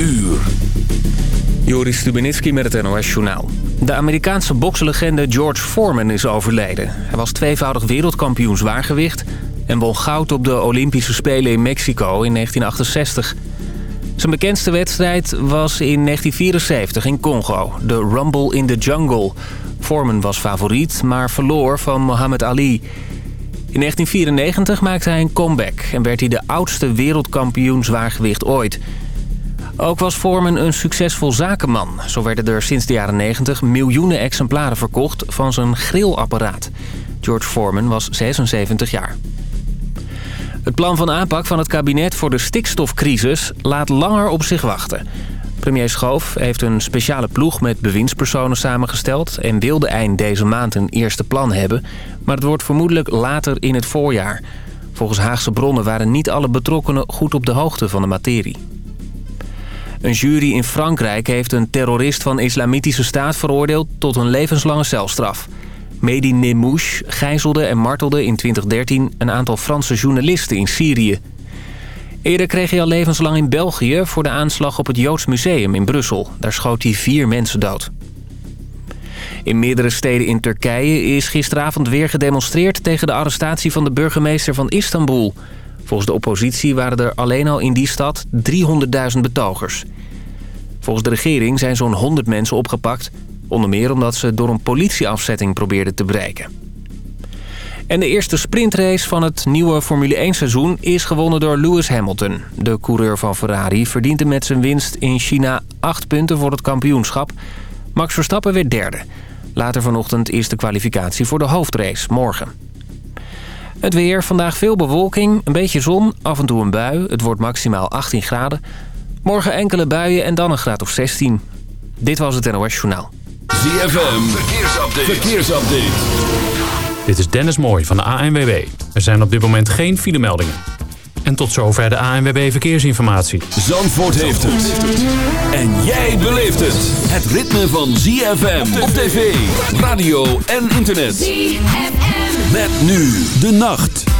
uur. Joris Stubenitski met het NOS-journaal. De Amerikaanse bokslegende George Foreman is overleden. Hij was tweevoudig wereldkampioen zwaargewicht... en won goud op de Olympische Spelen in Mexico in 1968. Zijn bekendste wedstrijd was in 1974 in Congo, de Rumble in the Jungle. Foreman was favoriet, maar verloor van Muhammad Ali... In 1994 maakte hij een comeback en werd hij de oudste wereldkampioen zwaargewicht ooit. Ook was Foreman een succesvol zakenman. Zo werden er sinds de jaren 90 miljoenen exemplaren verkocht van zijn grillapparaat. George Foreman was 76 jaar. Het plan van aanpak van het kabinet voor de stikstofcrisis laat langer op zich wachten. Premier Schoof heeft een speciale ploeg met bewindspersonen samengesteld... en wilde eind deze maand een eerste plan hebben. Maar het wordt vermoedelijk later in het voorjaar. Volgens Haagse bronnen waren niet alle betrokkenen goed op de hoogte van de materie. Een jury in Frankrijk heeft een terrorist van islamitische staat veroordeeld... tot een levenslange celstraf. Mehdi Nemouche gijzelde en martelde in 2013 een aantal Franse journalisten in Syrië. Eerder kreeg hij al levenslang in België voor de aanslag op het Joods Museum in Brussel. Daar schoot hij vier mensen dood. In meerdere steden in Turkije is gisteravond weer gedemonstreerd... tegen de arrestatie van de burgemeester van Istanbul. Volgens de oppositie waren er alleen al in die stad 300.000 betogers. Volgens de regering zijn zo'n 100 mensen opgepakt... onder meer omdat ze door een politieafzetting probeerden te bereiken. En de eerste sprintrace van het nieuwe Formule 1-seizoen is gewonnen door Lewis Hamilton. De coureur van Ferrari verdiende met zijn winst in China 8 punten voor het kampioenschap. Max Verstappen werd derde. Later vanochtend is de kwalificatie voor de hoofdrace, morgen. Het weer, vandaag veel bewolking, een beetje zon, af en toe een bui. Het wordt maximaal 18 graden. Morgen enkele buien en dan een graad of 16. Dit was het NOS Journaal. ZFM, verkeersupdate. verkeersupdate. Dit is Dennis Mooij van de ANWB. Er zijn op dit moment geen filemeldingen. En tot zover de ANWB Verkeersinformatie. Zandvoort heeft het. En jij beleeft het. Het ritme van ZFM op tv, radio en internet. ZFM. Met nu de nacht.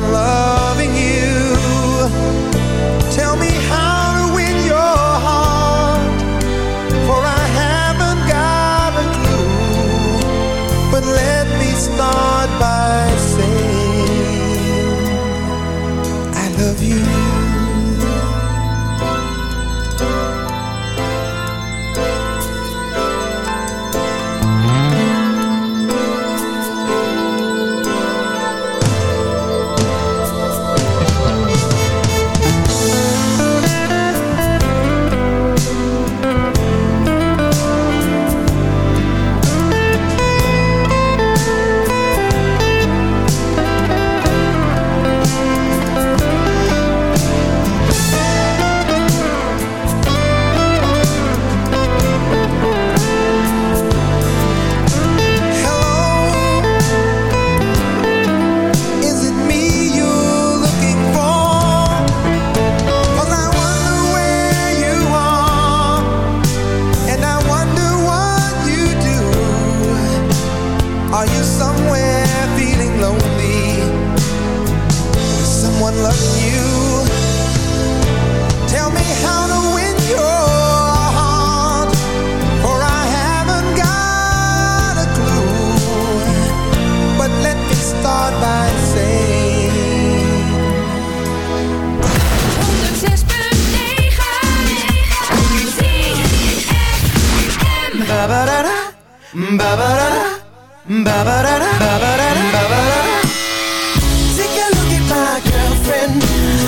is someone Is someone loving you? Tell me how to win your heart, for I haven't got a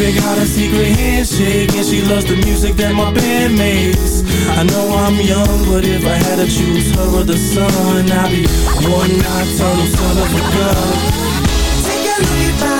Even got a secret handshake, and she loves the music that my band makes. I know I'm young, but if I had to choose her or the sun, I'd be one nocturnal son of a gun. Take a look at my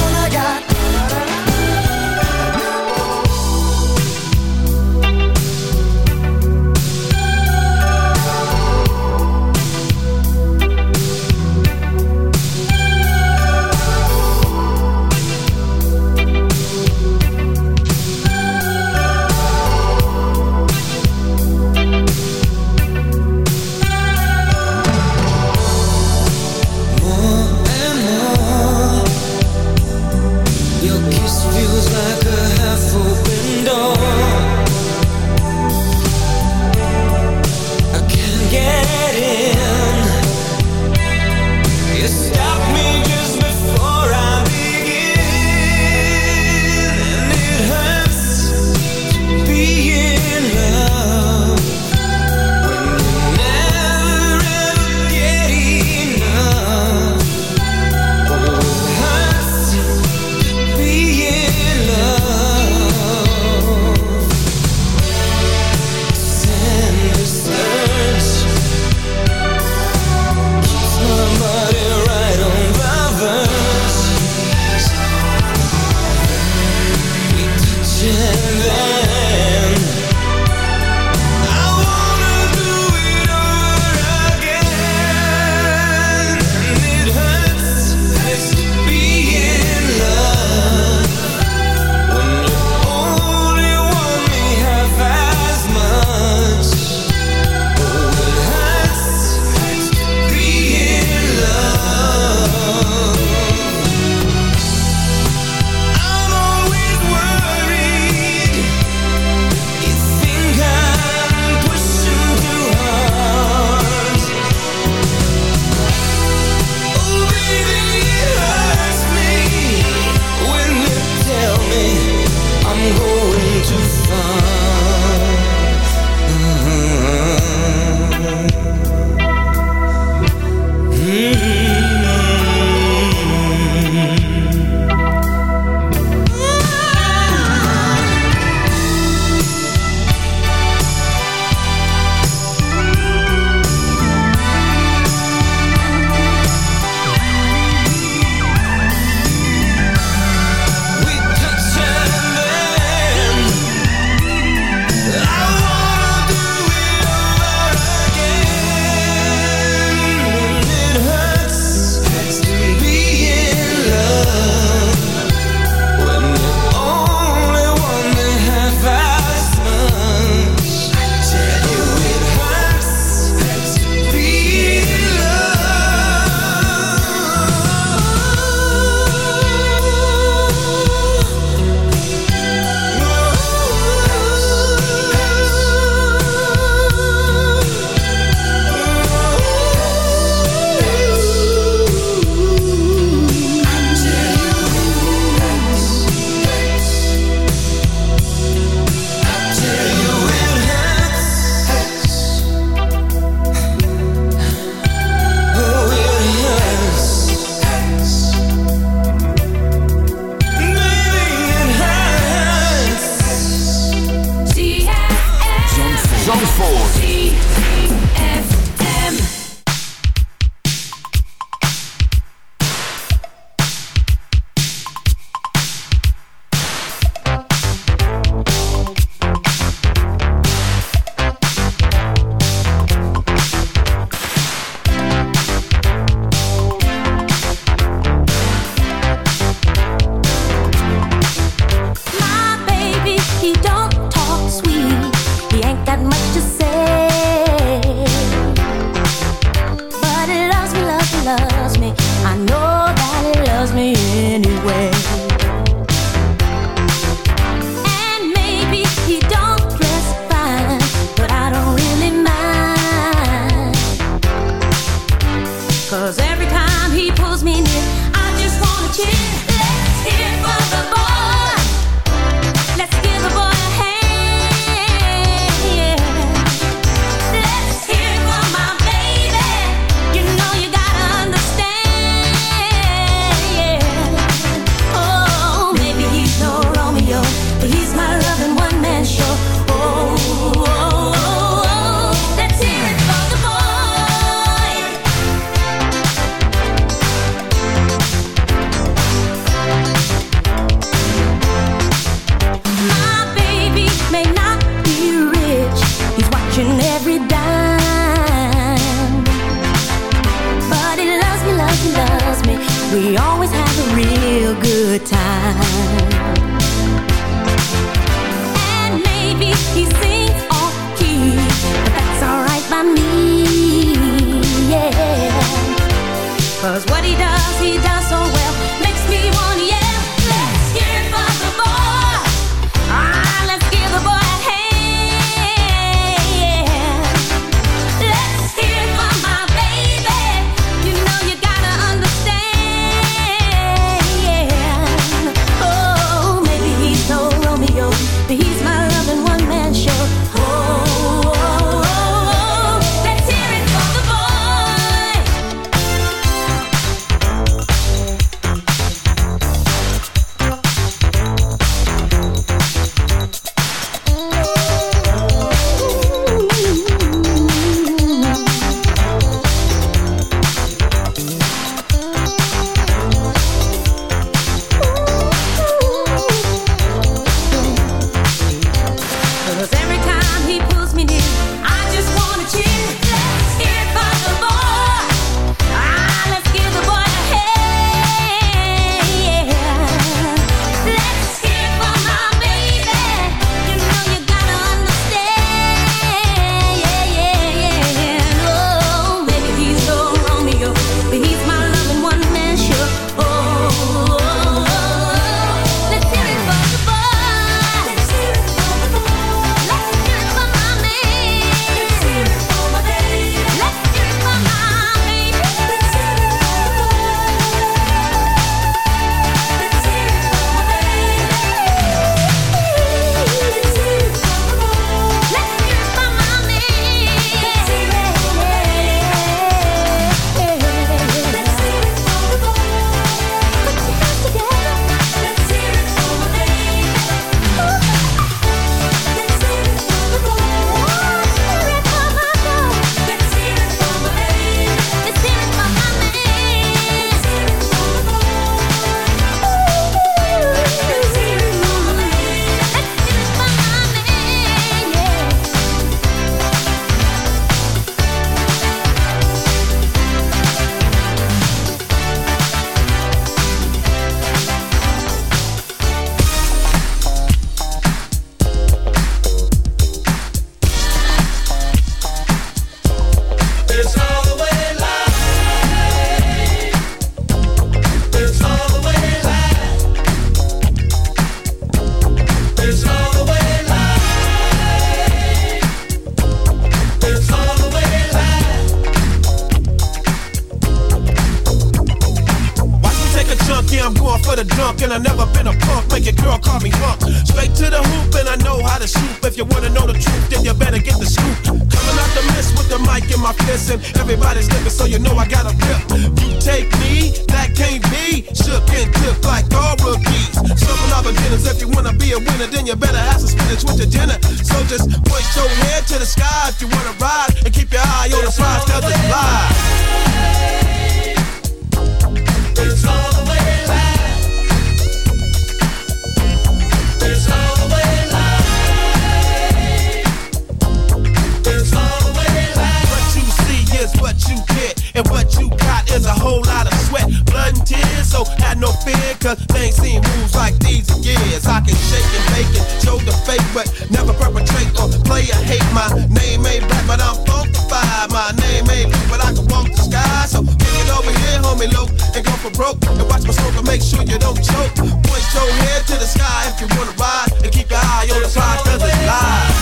years. I can shake and bake and show the fake, but never perpetrate or play a hate. My name ain't black, but I'm funkified. My name ain't blue, but I can walk the sky. So kick it over here, homie, low, and go for broke. And watch my smoke and make sure you don't choke. Point your head to the sky if you wanna ride, and keep your eye on the prize, cause it's live.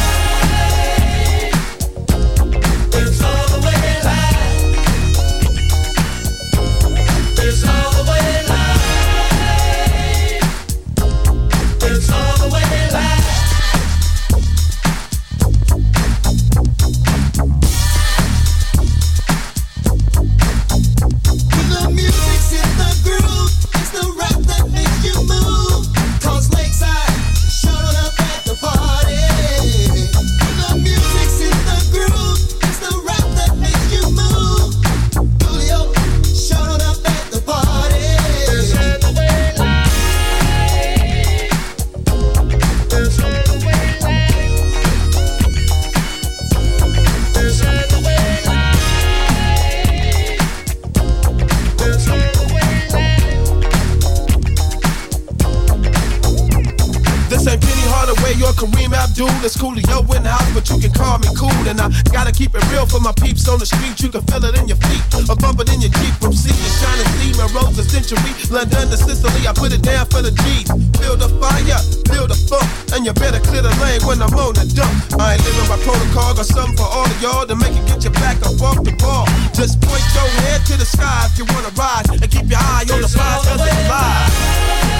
It's Coolio in the house, but you can call me cool. And I gotta keep it real for my peeps on the street. You can feel it in your feet, or bump it in your Jeep. From sea to shining sea, and rose a century. London to Sicily, I put it down for the G's. Build a fire, build a funk, and you better clear the lane when I'm on the dump. I ain't living by protocol, got something for all of y'all to make it get your back up off the ball. Just point your head to the sky if you wanna rise, and keep your eye on the prize, cause it's live.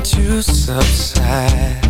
Into subside.